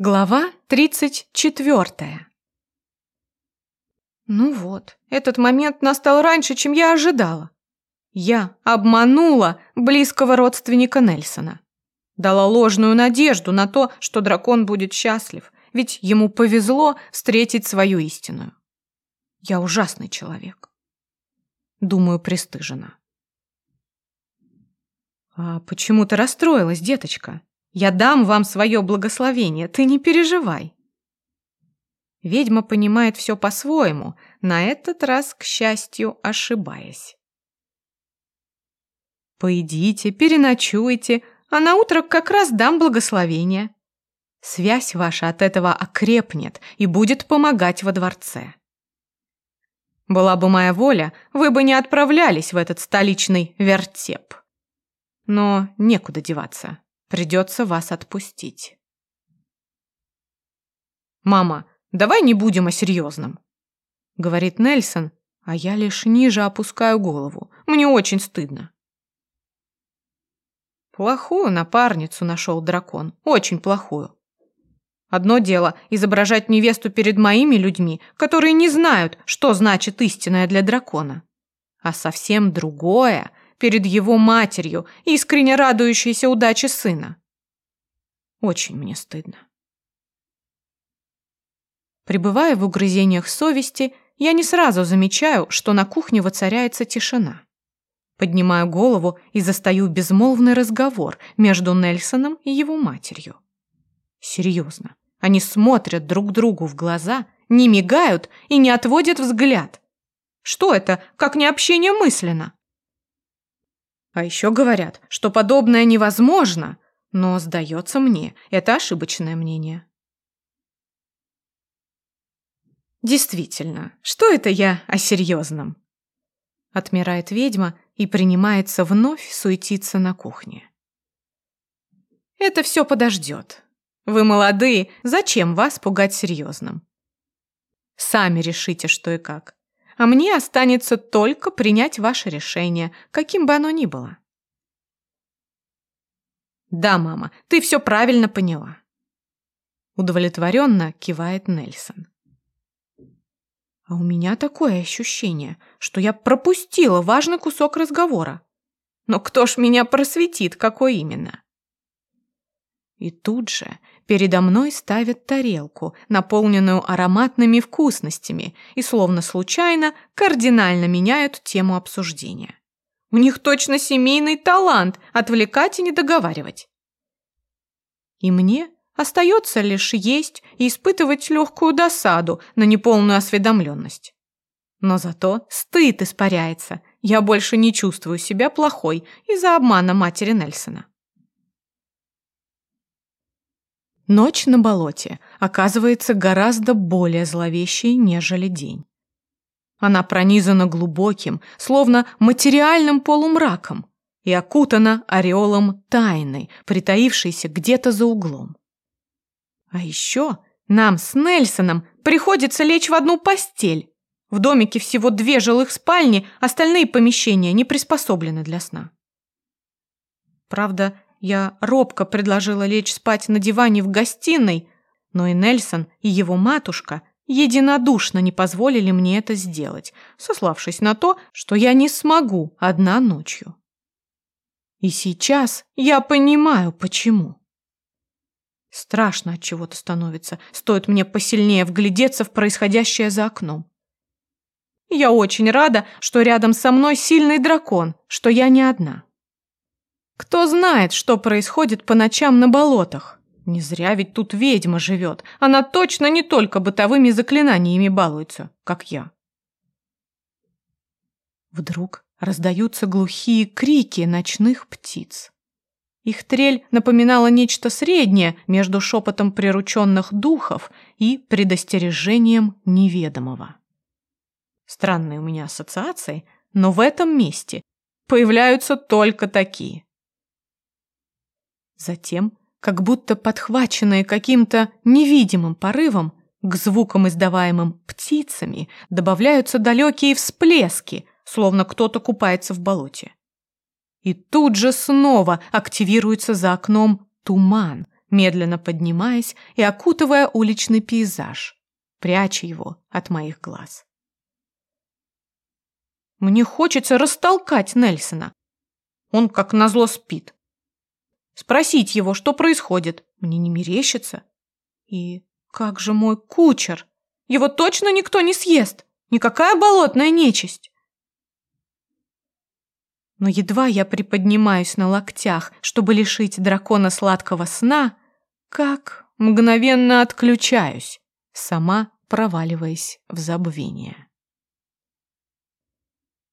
Глава 34. Ну вот, этот момент настал раньше, чем я ожидала. Я обманула близкого родственника Нельсона. Дала ложную надежду на то, что дракон будет счастлив, ведь ему повезло встретить свою истинную. Я ужасный человек. Думаю, пристыжена. А почему ты расстроилась, деточка? Я дам вам свое благословение, ты не переживай. Ведьма понимает все по-своему, на этот раз, к счастью, ошибаясь. Поедите, переночуйте, а на утро как раз дам благословение. Связь ваша от этого окрепнет и будет помогать во дворце. Была бы моя воля, вы бы не отправлялись в этот столичный вертеп. Но некуда деваться. Придется вас отпустить. «Мама, давай не будем о серьезном», — говорит Нельсон, а я лишь ниже опускаю голову. Мне очень стыдно. Плохую напарницу нашел дракон, очень плохую. Одно дело изображать невесту перед моими людьми, которые не знают, что значит истинная для дракона. А совсем другое перед его матерью, искренне радующейся удаче сына. Очень мне стыдно. Пребывая в угрызениях совести, я не сразу замечаю, что на кухне воцаряется тишина. Поднимаю голову и застаю безмолвный разговор между Нельсоном и его матерью. Серьезно, они смотрят друг другу в глаза, не мигают и не отводят взгляд. Что это, как не общение мысленно? А еще говорят, что подобное невозможно, но, сдается мне, это ошибочное мнение. Действительно, что это я о серьезном? Отмирает ведьма и принимается вновь суетиться на кухне. Это все подождет. Вы молодые, зачем вас пугать серьезным? Сами решите, что и как а мне останется только принять ваше решение, каким бы оно ни было. Да, мама, ты все правильно поняла. Удовлетворенно кивает Нельсон. А у меня такое ощущение, что я пропустила важный кусок разговора. Но кто ж меня просветит, какой именно? И тут же передо мной ставят тарелку, наполненную ароматными вкусностями, и словно случайно кардинально меняют тему обсуждения. У них точно семейный талант отвлекать и не договаривать. И мне остается лишь есть и испытывать легкую досаду на неполную осведомленность. Но зато стыд испаряется, я больше не чувствую себя плохой из-за обмана матери Нельсона. Ночь на болоте оказывается гораздо более зловещей, нежели день. Она пронизана глубоким, словно материальным полумраком и окутана ореолом тайны, притаившейся где-то за углом. А еще нам с Нельсоном приходится лечь в одну постель. В домике всего две жилых спальни, остальные помещения не приспособлены для сна. Правда, я робко предложила лечь спать на диване в гостиной, но и Нельсон, и его матушка единодушно не позволили мне это сделать, сославшись на то, что я не смогу одна ночью. И сейчас я понимаю, почему. Страшно от чего-то становится, стоит мне посильнее вглядеться в происходящее за окном. Я очень рада, что рядом со мной сильный дракон, что я не одна. Кто знает, что происходит по ночам на болотах? Не зря ведь тут ведьма живет. Она точно не только бытовыми заклинаниями балуется, как я. Вдруг раздаются глухие крики ночных птиц. Их трель напоминала нечто среднее между шепотом прирученных духов и предостережением неведомого. Странные у меня ассоциации, но в этом месте появляются только такие. Затем, как будто подхваченные каким-то невидимым порывом, к звукам, издаваемым птицами, добавляются далекие всплески, словно кто-то купается в болоте. И тут же снова активируется за окном туман, медленно поднимаясь и окутывая уличный пейзаж, пряча его от моих глаз. Мне хочется растолкать Нельсона. Он, как назло, спит. Спросить его, что происходит, мне не мерещится. И как же мой кучер? Его точно никто не съест. Никакая болотная нечисть. Но едва я приподнимаюсь на локтях, чтобы лишить дракона сладкого сна, как мгновенно отключаюсь, сама проваливаясь в забвение.